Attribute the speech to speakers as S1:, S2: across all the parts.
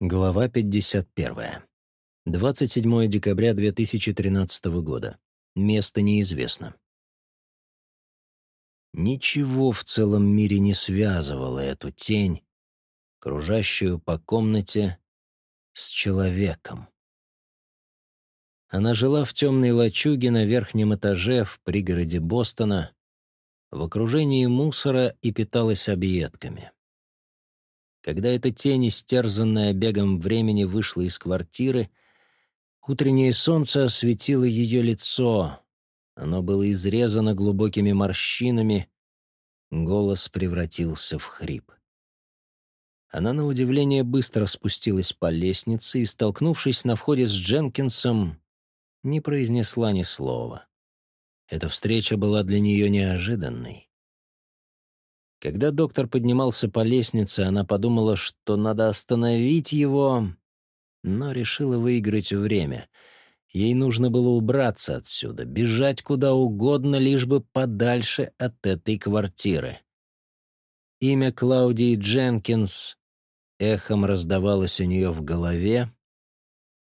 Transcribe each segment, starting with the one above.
S1: Глава 51. 27 декабря 2013 года. Место неизвестно. Ничего в целом мире не связывало эту тень, кружащую по комнате, с человеком. Она жила в темной лачуге на верхнем этаже в пригороде Бостона, в окружении мусора и питалась объедками. Когда эта тень, истерзанная бегом времени, вышла из квартиры, утреннее солнце осветило ее лицо. Оно было изрезано глубокими морщинами, голос превратился в хрип. Она, на удивление, быстро спустилась по лестнице и, столкнувшись на входе с Дженкинсом, не произнесла ни слова. Эта встреча была для нее неожиданной. Когда доктор поднимался по лестнице, она подумала, что надо остановить его, но решила выиграть время. Ей нужно было убраться отсюда, бежать куда угодно, лишь бы подальше от этой квартиры. Имя Клаудии Дженкинс эхом раздавалось у нее в голове,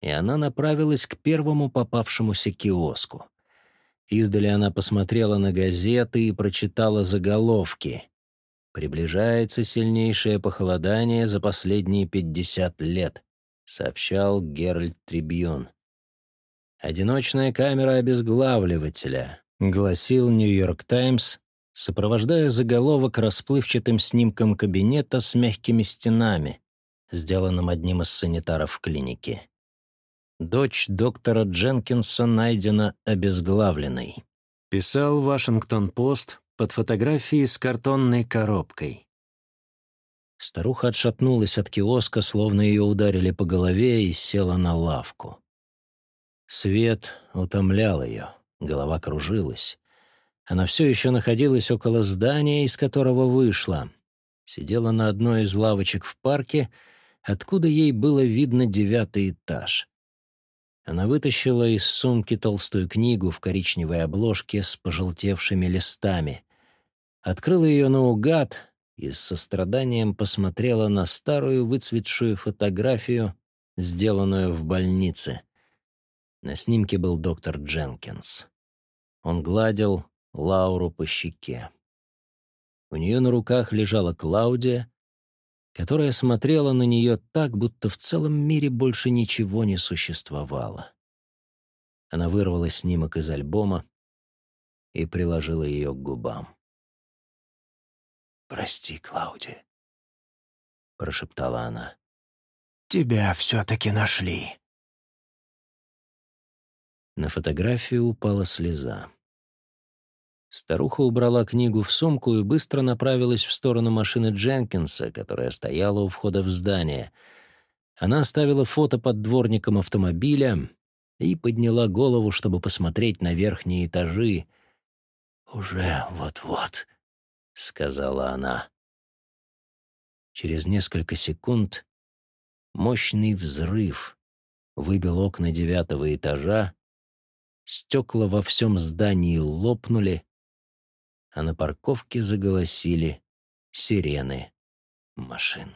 S1: и она направилась к первому попавшемуся киоску. Издали она посмотрела на газеты и прочитала заголовки — Приближается сильнейшее похолодание за последние пятьдесят лет, сообщал Геральт Трибьюн. Одиночная камера обезглавливателя, гласил Нью-Йорк Таймс, сопровождая заголовок расплывчатым снимком кабинета с мягкими стенами, сделанным одним из санитаров в клинике. Дочь доктора Дженкинса найдена обезглавленной. Писал Вашингтон-Пост под фотографией с картонной коробкой. Старуха отшатнулась от киоска, словно ее ударили по голове, и села на лавку. Свет утомлял ее, голова кружилась. Она все еще находилась около здания, из которого вышла. Сидела на одной из лавочек в парке, откуда ей было видно девятый этаж. Она вытащила из сумки толстую книгу в коричневой обложке с пожелтевшими листами. Открыла ее наугад и с состраданием посмотрела на старую выцветшую фотографию, сделанную в больнице. На снимке был доктор Дженкинс. Он гладил Лауру по щеке. У нее на руках лежала Клаудия, которая смотрела на нее так, будто в целом мире больше ничего не существовало. Она вырвала снимок из альбома и приложила ее к губам.
S2: «Прости, Клауди», — прошептала она. «Тебя все-таки нашли».
S1: На фотографию упала слеза. Старуха убрала книгу в сумку и быстро направилась в сторону машины Дженкинса, которая стояла у входа в здание. Она оставила фото под дворником автомобиля и подняла голову, чтобы посмотреть на верхние этажи.
S2: «Уже вот-вот», — сказала она.
S1: Через несколько секунд мощный взрыв выбил окна девятого этажа, стекла во всем здании лопнули, а на парковке заголосили сирены машин.